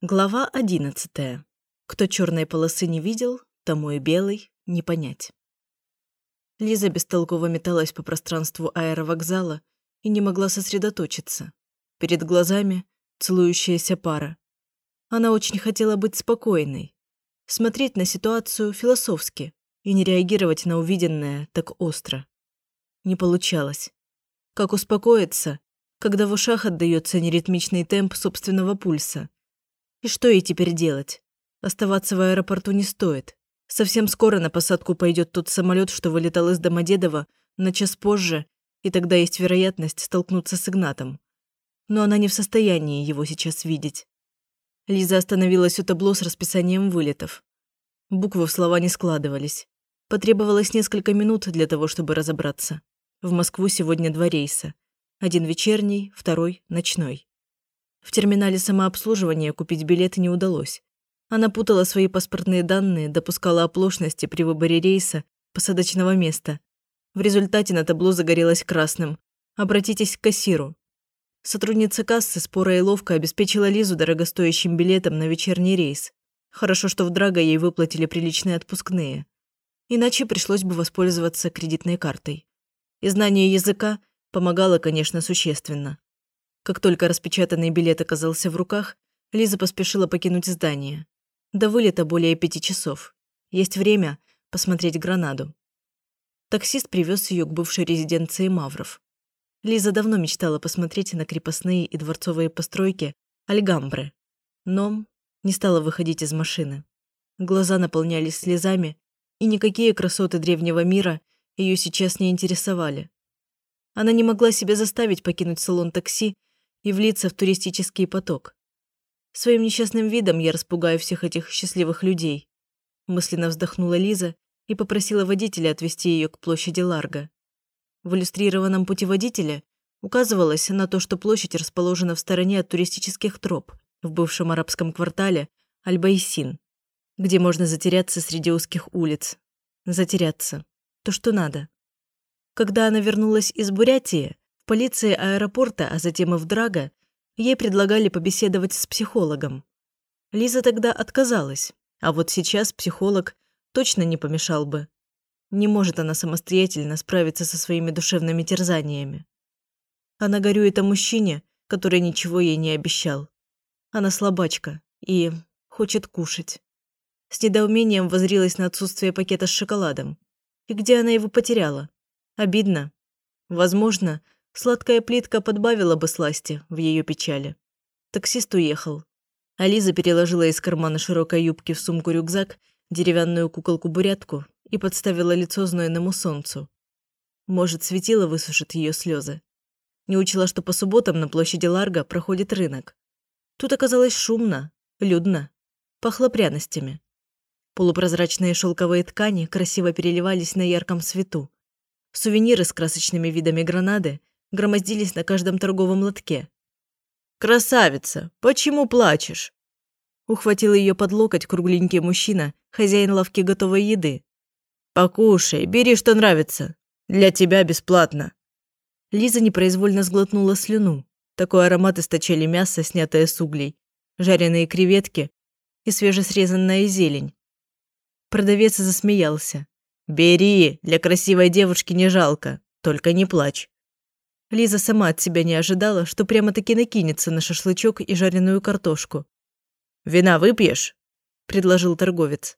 Глава одиннадцатая. Кто черной полосы не видел, тому и белый не понять. Лиза бестолково металась по пространству аэровокзала и не могла сосредоточиться. Перед глазами целующаяся пара. Она очень хотела быть спокойной, смотреть на ситуацию философски и не реагировать на увиденное так остро. Не получалось. Как успокоиться, когда в ушах отдаётся неритмичный темп собственного пульса, и что ей теперь делать? Оставаться в аэропорту не стоит. Совсем скоро на посадку пойдет тот самолет, что вылетал из Домодедово, на час позже, и тогда есть вероятность столкнуться с Игнатом. Но она не в состоянии его сейчас видеть. Лиза остановилась у табло с расписанием вылетов. Буквы в слова не складывались. Потребовалось несколько минут для того, чтобы разобраться. В Москву сегодня два рейса. Один вечерний, второй – ночной. В терминале самообслуживания купить билет не удалось. Она путала свои паспортные данные, допускала оплошности при выборе рейса, посадочного места. В результате на табло загорелось красным. Обратитесь к кассиру. Сотрудница кассы споро и ловко обеспечила Лизу дорогостоящим билетом на вечерний рейс. Хорошо, что в Драго ей выплатили приличные отпускные. Иначе пришлось бы воспользоваться кредитной картой. И знание языка помогало, конечно, существенно. Как только распечатанный билет оказался в руках, Лиза поспешила покинуть здание. До вылета более пяти часов. Есть время посмотреть Гранаду. Таксист привез ее к бывшей резиденции Мавров. Лиза давно мечтала посмотреть на крепостные и дворцовые постройки Альгамбры, но не стала выходить из машины. Глаза наполнялись слезами, и никакие красоты древнего мира ее сейчас не интересовали. Она не могла себя заставить покинуть салон такси и влиться в туристический поток. Своим несчастным видом я распугаю всех этих счастливых людей. Мысленно вздохнула Лиза и попросила водителя отвезти ее к площади Ларго. В иллюстрированном путеводителе указывалось на то, что площадь расположена в стороне от туристических троп в бывшем арабском квартале Аль-Байсин, где можно затеряться среди узких улиц. Затеряться. То, что надо. Когда она вернулась из Бурятии, полиции аэропорта, а затем и в Драго, ей предлагали побеседовать с психологом. Лиза тогда отказалась, а вот сейчас психолог точно не помешал бы. Не может она самостоятельно справиться со своими душевными терзаниями. Она горюет о мужчине, который ничего ей не обещал. Она слабачка и хочет кушать. С недоумением возрилась на отсутствие пакета с шоколадом. И где она его потеряла? Обидно. Возможно, Сладкая плитка подбавила бы сласти в ее печали. Таксист уехал. А Лиза переложила из кармана широкой юбки в сумку рюкзак деревянную куколку-бурятку и подставила лицо знойному солнцу. Может, светило высушит ее слезы. Не учила, что по субботам на площади Ларго проходит рынок. Тут оказалось шумно, людно, пахло пряностями. Полупрозрачные шелковые ткани красиво переливались на ярком свету. Сувениры с красочными видами гранады громоздились на каждом торговом лотке. «Красавица, почему плачешь?» Ухватил ее под локоть кругленький мужчина, хозяин лавки готовой еды. «Покушай, бери, что нравится. Для тебя бесплатно». Лиза непроизвольно сглотнула слюну. Такой аромат источали мясо, снятое с углей, жареные креветки и свежесрезанная зелень. Продавец засмеялся. «Бери, для красивой девушки не жалко, только не плачь». Лиза сама от себя не ожидала, что прямо-таки накинется на шашлычок и жареную картошку. «Вина выпьешь?» – предложил торговец.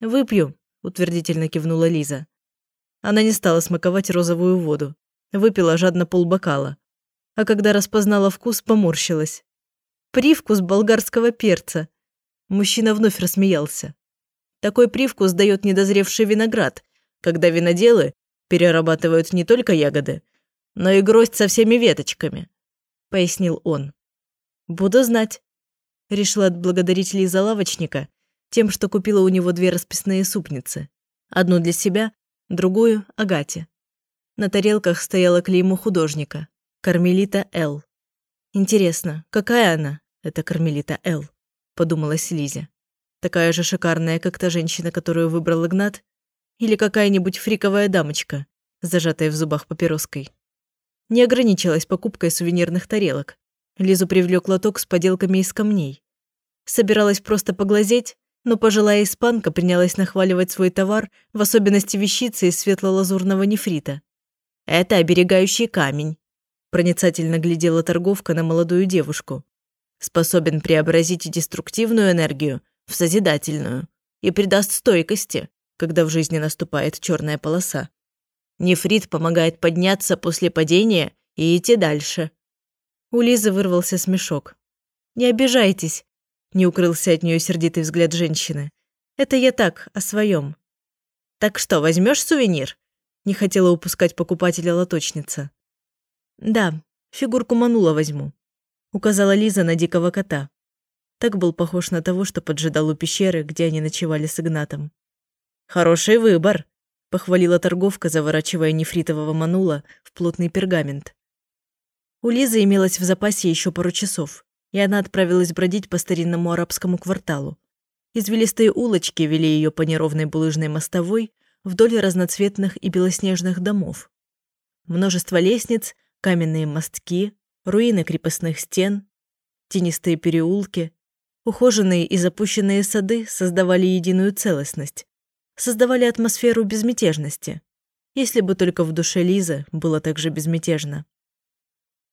«Выпью», – утвердительно кивнула Лиза. Она не стала смаковать розовую воду. Выпила жадно полбокала. А когда распознала вкус, поморщилась. «Привкус болгарского перца!» Мужчина вновь рассмеялся. Такой привкус дает недозревший виноград, когда виноделы перерабатывают не только ягоды, но и гроздь со всеми веточками», — пояснил он. «Буду знать». Решила отблагодарить Лиза лавочника тем, что купила у него две расписные супницы. Одну для себя, другую — Агате. На тарелках стояла клеймо художника — Кармелита Л. «Интересно, какая она, эта Кармелита Л?» — подумалась Лизе. «Такая же шикарная, как та женщина, которую выбрал Игнат? Или какая-нибудь фриковая дамочка, зажатая в зубах папироской?» Не ограничилась покупкой сувенирных тарелок. Лизу привлек лоток с поделками из камней. Собиралась просто поглазеть, но пожилая испанка принялась нахваливать свой товар, в особенности вещицы из светло-лазурного нефрита. «Это оберегающий камень», – проницательно глядела торговка на молодую девушку. «Способен преобразить деструктивную энергию в созидательную и придаст стойкости, когда в жизни наступает черная полоса. Нефрит помогает подняться после падения и идти дальше». У Лизы вырвался смешок. «Не обижайтесь», – не укрылся от нее сердитый взгляд женщины. «Это я так, о своем. «Так что, возьмешь сувенир?» – не хотела упускать покупателя лоточница. «Да, фигурку манула возьму», – указала Лиза на дикого кота. Так был похож на того, что поджидал у пещеры, где они ночевали с Игнатом. «Хороший выбор», – похвалила торговка, заворачивая нефритового манула в плотный пергамент. У Лизы имелось в запасе еще пару часов, и она отправилась бродить по старинному арабскому кварталу. Извилистые улочки вели ее по неровной булыжной мостовой вдоль разноцветных и белоснежных домов. Множество лестниц, каменные мостки, руины крепостных стен, тенистые переулки, ухоженные и запущенные сады создавали единую целостность, создавали атмосферу безмятежности, если бы только в душе Лизы было так же безмятежно.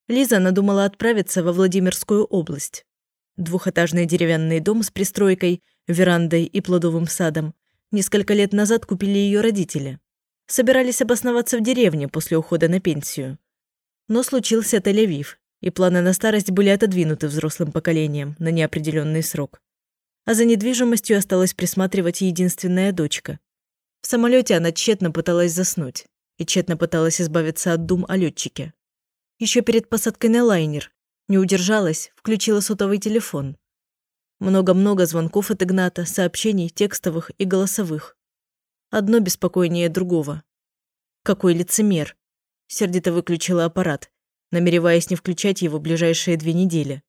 Лиза надумала отправиться во Владимирскую область. Двухэтажный деревянный дом с пристройкой, верандой и плодовым садом несколько лет назад купили ее родители. Собирались обосноваться в деревне после ухода на пенсию. Но случился Тель-Авив, и планы на старость были отодвинуты взрослым поколением на неопределенный срок. А за недвижимостью осталась присматривать единственная дочка. В самолете она тщетно пыталась заснуть и тщетно пыталась избавиться от дум о летчике. Еще перед посадкой на лайнер. Не удержалась, включила сотовый телефон. Много-много звонков от Игната, сообщений, текстовых и голосовых. Одно беспокойнее другого. Какой лицемер. Сердито выключила аппарат, намереваясь не включать его ближайшие две недели.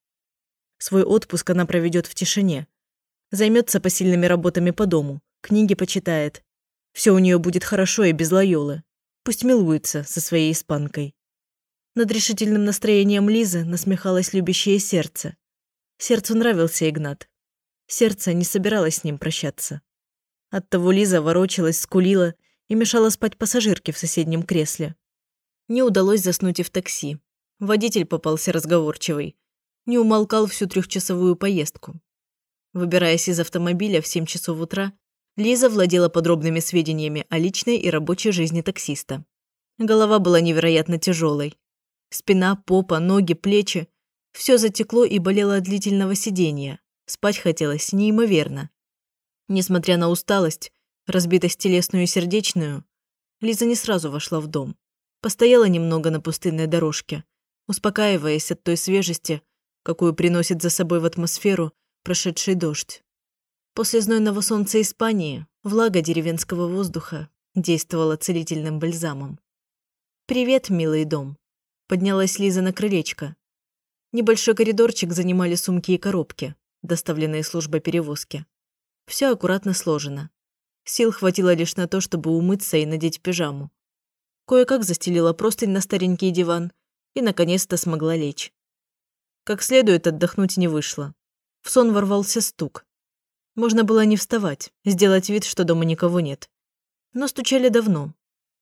Свой отпуск она проведет в тишине. Займется посильными работами по дому, книги почитает. Все у нее будет хорошо и без лайолы. Пусть милуется со своей испанкой. Над решительным настроением Лизы насмехалось любящее сердце. Сердцу нравился Игнат. Сердце не собиралось с ним прощаться. Оттого Лиза ворочалась, скулила и мешала спать пассажирке в соседнем кресле. Не удалось заснуть и в такси. Водитель попался разговорчивый. Не умолкал всю трехчасовую поездку. Выбираясь из автомобиля в 7 часов утра, Лиза владела подробными сведениями о личной и рабочей жизни таксиста. Голова была невероятно тяжелой. Спина, попа, ноги, плечи. Все затекло и болело от длительного сидения. Спать хотелось неимоверно. Несмотря на усталость, разбитость телесную и сердечную, Лиза не сразу вошла в дом. Постояла немного на пустынной дорожке, успокаиваясь от той свежести, какую приносит за собой в атмосферу прошедший дождь. После знойного солнца Испании влага деревенского воздуха действовала целительным бальзамом. «Привет, милый дом», Поднялась Лиза на крылечко. Небольшой коридорчик занимали сумки и коробки, доставленные службой перевозки. Все аккуратно сложено. Сил хватило лишь на то, чтобы умыться и надеть пижаму. Кое-как застелила простынь на старенький диван и, наконец-то, смогла лечь. Как следует отдохнуть не вышло. В сон ворвался стук. Можно было не вставать, сделать вид, что дома никого нет. Но стучали давно.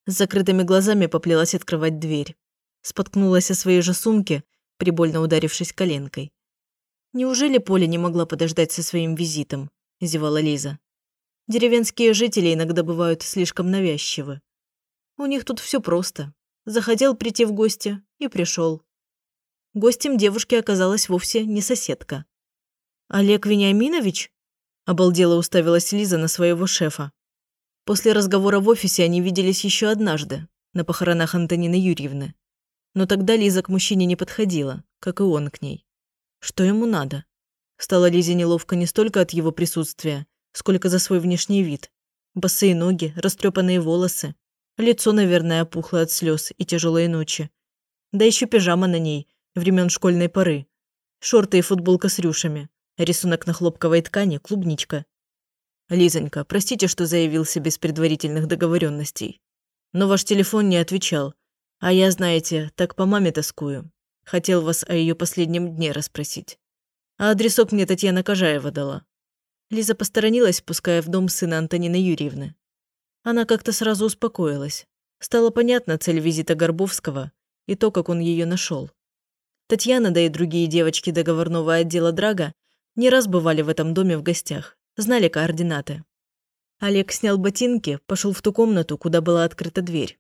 С закрытыми глазами поплелась открывать дверь. Споткнулась о своей же сумке, прибольно ударившись коленкой. «Неужели Поля не могла подождать со своим визитом?» – зевала Лиза. «Деревенские жители иногда бывают слишком навязчивы. У них тут все просто. Захотел прийти в гости и пришел. Гостем девушки оказалась вовсе не соседка. «Олег Вениаминович?» – обалдела уставилась Лиза на своего шефа. После разговора в офисе они виделись еще однажды, на похоронах Антонины Юрьевны. Но тогда Лиза к мужчине не подходила, как и он к ней. Что ему надо? Стало Лизе неловко не столько от его присутствия, сколько за свой внешний вид. Босые ноги, растрепанные волосы. Лицо, наверное, опухло от слез и тяжелой ночи. Да еще пижама на ней, времен школьной поры. Шорты и футболка с рюшами. Рисунок на хлопковой ткани, клубничка. «Лизонька, простите, что заявился без предварительных договоренностей. Но ваш телефон не отвечал, а я, знаете, так по маме тоскую. Хотел вас о ее последнем дне расспросить. А адресок мне Татьяна Кожаева дала. Лиза посторонилась, пуская в дом сына Антонины Юрьевны. Она как-то сразу успокоилась. Стало понятна цель визита Горбовского и то, как он ее нашел. Татьяна, да и другие девочки договорного отдела Драга не раз бывали в этом доме в гостях, знали координаты. Олег снял ботинки, пошел в ту комнату, куда была открыта дверь.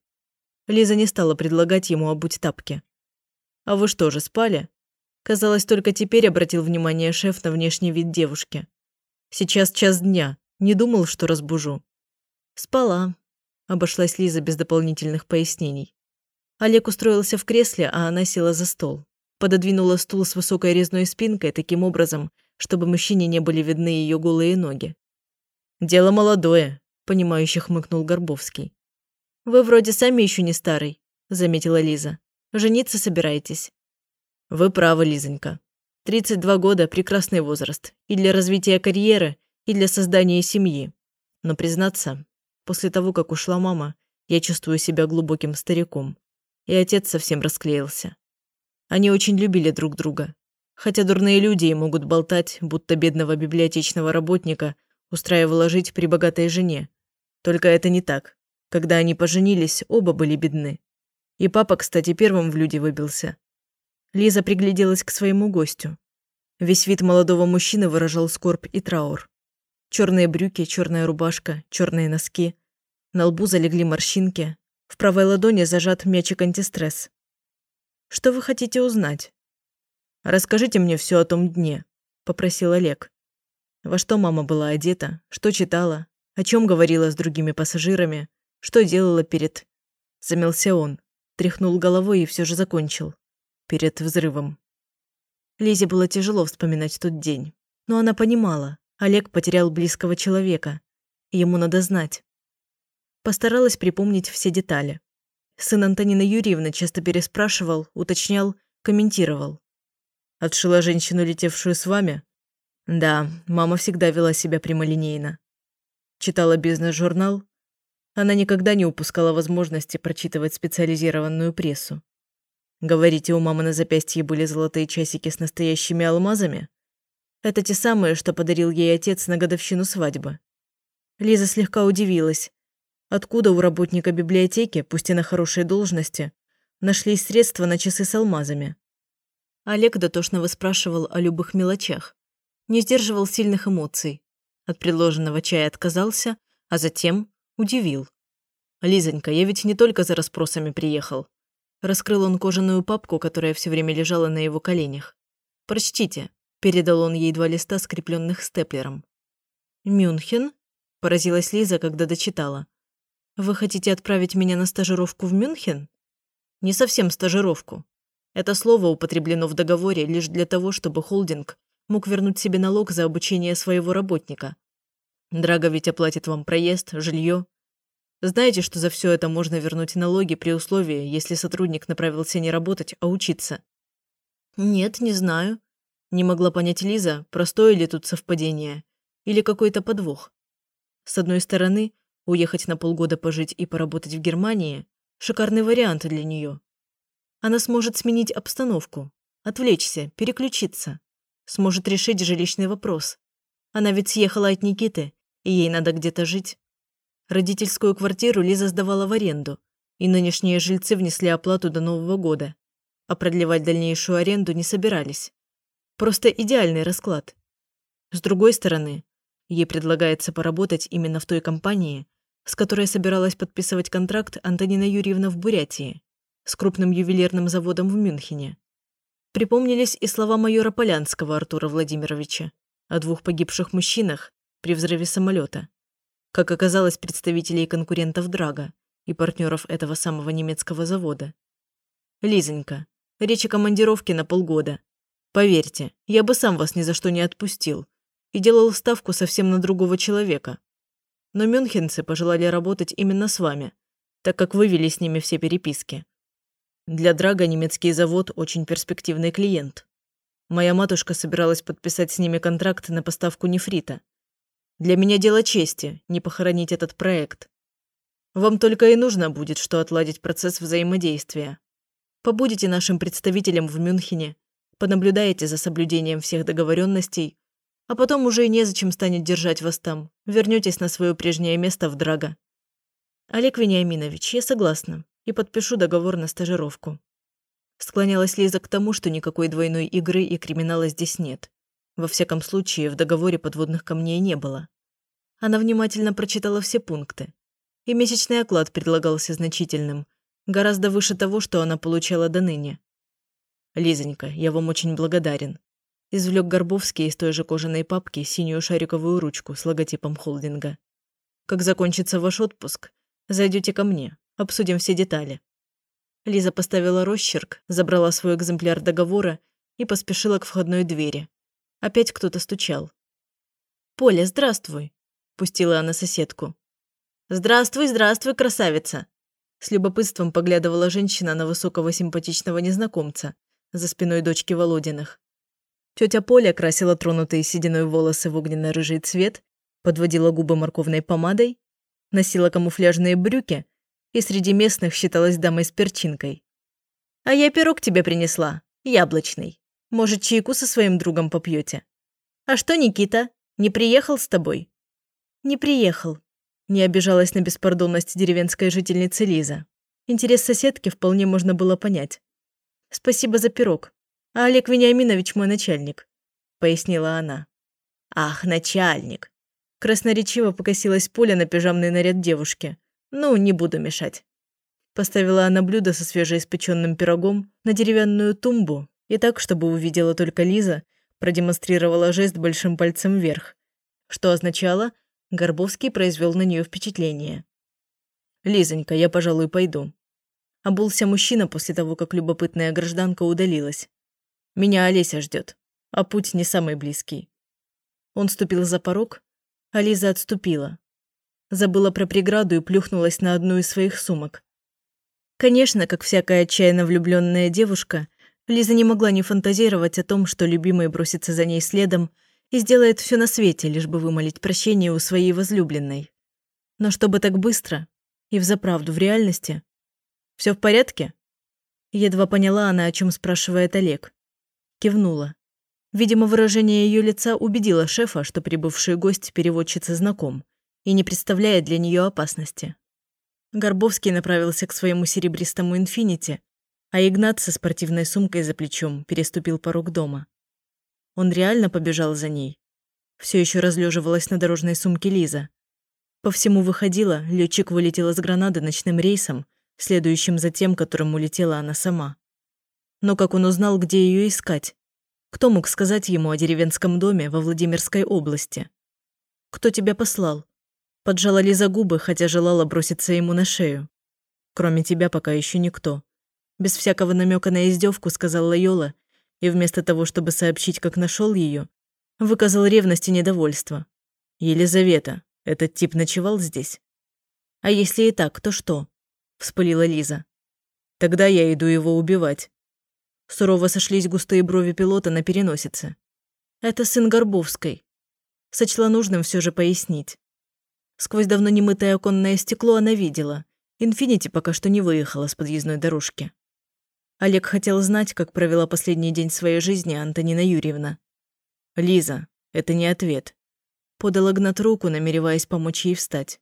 Лиза не стала предлагать ему обуть тапки. «А вы что же, спали?» Казалось, только теперь обратил внимание шеф на внешний вид девушки. «Сейчас час дня. Не думал, что разбужу». «Спала», – обошлась Лиза без дополнительных пояснений. Олег устроился в кресле, а она села за стол. Пододвинула стул с высокой резной спинкой таким образом, чтобы мужчине не были видны ее голые ноги. «Дело молодое», – понимающе хмыкнул Горбовский. «Вы вроде сами еще не старый», – заметила Лиза. «Жениться собираетесь?» «Вы правы, Лизонька. 32 года – прекрасный возраст. И для развития карьеры, и для создания семьи. Но признаться, после того, как ушла мама, я чувствую себя глубоким стариком. И отец совсем расклеился. Они очень любили друг друга. Хотя дурные люди и могут болтать, будто бедного библиотечного работника устраивала жить при богатой жене. Только это не так. Когда они поженились, оба были бедны. И папа, кстати, первым в люди выбился. Лиза пригляделась к своему гостю. Весь вид молодого мужчины выражал скорбь и траур. Черные брюки, черная рубашка, черные носки. На лбу залегли морщинки. В правой ладони зажат мячик антистресс. «Что вы хотите узнать?» «Расскажите мне все о том дне», – попросил Олег. Во что мама была одета, что читала, о чем говорила с другими пассажирами, что делала перед... Замелся он, тряхнул головой и все же закончил. Перед взрывом. Лизе было тяжело вспоминать тот день. Но она понимала, Олег потерял близкого человека. Ему надо знать. Постаралась припомнить все детали. Сын Антонины Юрьевны часто переспрашивал, уточнял, комментировал. «Отшила женщину, летевшую с вами?» «Да, мама всегда вела себя прямолинейно. Читала бизнес-журнал, она никогда не упускала возможности прочитывать специализированную прессу. Говорите, у мамы на запястье были золотые часики с настоящими алмазами? Это те самые, что подарил ей отец на годовщину свадьбы. Лиза слегка удивилась. Откуда у работника библиотеки, пусть и на хорошей должности, нашлись средства на часы с алмазами? Олег дотошно выспрашивал о любых мелочах. Не сдерживал сильных эмоций. От предложенного чая отказался, а затем Удивил. «Лизонька, я ведь не только за расспросами приехал». Раскрыл он кожаную папку, которая все время лежала на его коленях. «Прочтите», – передал он ей два листа, скрепленных степлером. «Мюнхен?» – поразилась Лиза, когда дочитала. «Вы хотите отправить меня на стажировку в Мюнхен?» «Не совсем стажировку. Это слово употреблено в договоре лишь для того, чтобы холдинг мог вернуть себе налог за обучение своего работника, Драга ведь оплатит вам проезд, жилье. Знаете, что за все это можно вернуть налоги при условии, если сотрудник направился не работать, а учиться? Нет, не знаю. Не могла понять Лиза, простое ли тут совпадение или какой-то подвох. С одной стороны, уехать на полгода пожить и поработать в Германии – шикарный вариант для нее. Она сможет сменить обстановку, отвлечься, переключиться, сможет решить жилищный вопрос. Она ведь съехала от Никиты и ей надо где-то жить. Родительскую квартиру Лиза сдавала в аренду, и нынешние жильцы внесли оплату до Нового года, а продлевать дальнейшую аренду не собирались. Просто идеальный расклад. С другой стороны, ей предлагается поработать именно в той компании, с которой собиралась подписывать контракт Антонина Юрьевна в Бурятии, с крупным ювелирным заводом в Мюнхене. Припомнились и слова майора Полянского Артура Владимировича о двух погибших мужчинах, при взрыве самолета. Как оказалось, представителей конкурентов Драга и партнеров этого самого немецкого завода. Лизонька, речь о командировке на полгода. Поверьте, я бы сам вас ни за что не отпустил и делал ставку совсем на другого человека. Но мюнхенцы пожелали работать именно с вами, так как вывели с ними все переписки. Для Драга немецкий завод очень перспективный клиент. Моя матушка собиралась подписать с ними контракт на поставку нефрита – для меня дело чести не похоронить этот проект. Вам только и нужно будет, что отладить процесс взаимодействия. Побудете нашим представителем в Мюнхене, понаблюдаете за соблюдением всех договоренностей, а потом уже и незачем станет держать вас там. Вернетесь на свое прежнее место в Драго. Олег Вениаминович, я согласна и подпишу договор на стажировку. Склонялась Лиза к тому, что никакой двойной игры и криминала здесь нет. Во всяком случае, в договоре подводных камней не было. Она внимательно прочитала все пункты. И месячный оклад предлагался значительным, гораздо выше того, что она получала до ныне. «Лизонька, я вам очень благодарен», Извлек Горбовский из той же кожаной папки синюю шариковую ручку с логотипом холдинга. «Как закончится ваш отпуск, зайдете ко мне, обсудим все детали». Лиза поставила росчерк, забрала свой экземпляр договора и поспешила к входной двери. Опять кто-то стучал. «Поля, здравствуй!» – пустила она соседку. «Здравствуй, здравствуй, красавица!» С любопытством поглядывала женщина на высокого симпатичного незнакомца за спиной дочки Володиных. Тетя Поля красила тронутые сединой волосы в огненно-рыжий цвет, подводила губы морковной помадой, носила камуфляжные брюки и среди местных считалась дамой с перчинкой. «А я пирог тебе принесла, яблочный. Может, чайку со своим другом попьете? А что, Никита, не приехал с тобой?» «Не приехал», – не обижалась на беспардонность деревенская жительница Лиза. Интерес соседки вполне можно было понять. «Спасибо за пирог а Олег Вениаминович мой начальник», — пояснила она. «Ах, начальник!» Красноречиво покосилась Поля на пижамный наряд девушки. «Ну, не буду мешать». Поставила она блюдо со свежеиспеченным пирогом на деревянную тумбу и так, чтобы увидела только Лиза, продемонстрировала жест большим пальцем вверх, что означало, Горбовский произвел на нее впечатление. «Лизонька, я, пожалуй, пойду». Обулся мужчина после того, как любопытная гражданка удалилась. Меня Олеся ждет, а путь не самый близкий. Он ступил за порог, а Лиза отступила. Забыла про преграду и плюхнулась на одну из своих сумок. Конечно, как всякая отчаянно влюбленная девушка, Лиза не могла не фантазировать о том, что любимый бросится за ней следом и сделает все на свете, лишь бы вымолить прощение у своей возлюбленной. Но чтобы так быстро и взаправду в реальности. Все в порядке? Едва поняла она, о чем спрашивает Олег. Кивнула. Видимо, выражение ее лица убедило шефа, что прибывший гость переводчица знаком и не представляет для нее опасности. Горбовский направился к своему серебристому «Инфинити», а Игнат со спортивной сумкой за плечом переступил порог дома. Он реально побежал за ней. Все еще разлеживалась на дорожной сумке Лиза. По всему выходило, летчик вылетел из Гранады ночным рейсом, следующим за тем, которым улетела она сама. Но как он узнал, где ее искать? Кто мог сказать ему о деревенском доме во Владимирской области? Кто тебя послал? Поджала Лиза губы, хотя желала броситься ему на шею. Кроме тебя пока еще никто. Без всякого намека на издевку сказал Лайола, и вместо того, чтобы сообщить, как нашел ее, выказал ревность и недовольство. Елизавета, этот тип ночевал здесь? А если и так, то что? Вспылила Лиза. Тогда я иду его убивать. Сурово сошлись густые брови пилота на переносице. Это сын Горбовской. Сочла нужным все же пояснить. Сквозь давно немытое оконное стекло она видела. Инфинити пока что не выехала с подъездной дорожки. Олег хотел знать, как провела последний день своей жизни Антонина Юрьевна. «Лиза, это не ответ». Подал Игнат руку, намереваясь помочь ей встать.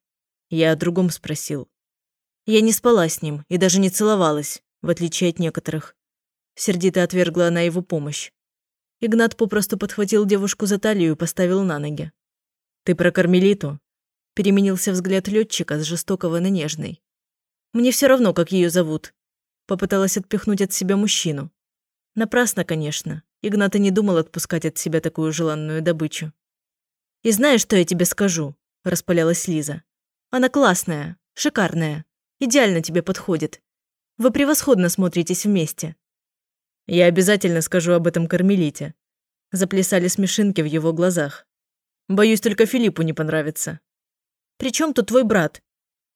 Я о другом спросил. Я не спала с ним и даже не целовалась, в отличие от некоторых. Сердито отвергла она его помощь. Игнат попросту подхватил девушку за талию и поставил на ноги. «Ты про Кармелиту?» Переменился взгляд летчика с жестокого на нежный. «Мне все равно, как ее зовут». Попыталась отпихнуть от себя мужчину. Напрасно, конечно. Игнат и не думал отпускать от себя такую желанную добычу. «И знаешь, что я тебе скажу?» – распалялась Лиза. «Она классная, шикарная, идеально тебе подходит. Вы превосходно смотритесь вместе. Я обязательно скажу об этом Кармелите. Заплясали смешинки в его глазах. Боюсь, только Филиппу не понравится. При чем тут твой брат?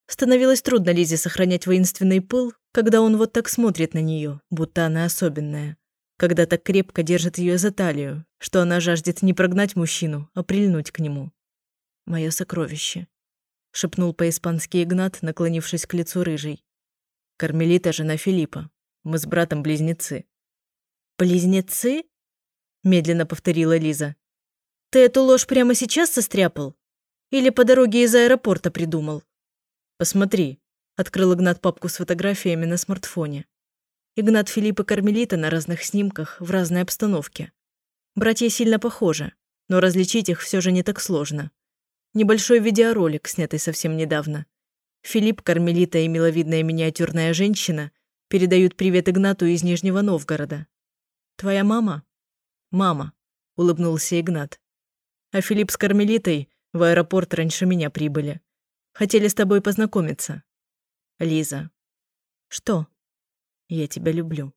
Становилось трудно Лизе сохранять воинственный пыл, когда он вот так смотрит на нее, будто она особенная. Когда так крепко держит ее за талию, что она жаждет не прогнать мужчину, а прильнуть к нему. «Мое сокровище», — шепнул по-испански Игнат, наклонившись к лицу рыжей. «Кармелита – жена Филиппа. Мы с братом близнецы. «Близнецы?» медленно повторила Лиза. Ты эту ложь прямо сейчас состряпал? Или по дороге из аэропорта придумал? Посмотри, открыл Игнат папку с фотографиями на смартфоне. Игнат Филипп и Кармелита на разных снимках в разной обстановке. Братья сильно похожи, но различить их все же не так сложно. Небольшой видеоролик, снятый совсем недавно. Филипп, Кармелита и миловидная миниатюрная женщина передают привет Игнату из Нижнего Новгорода. «Твоя мама?» «Мама», — улыбнулся Игнат. «А Филипп с Кармелитой в аэропорт раньше меня прибыли. Хотели с тобой познакомиться. Лиза». «Что?» «Я тебя люблю».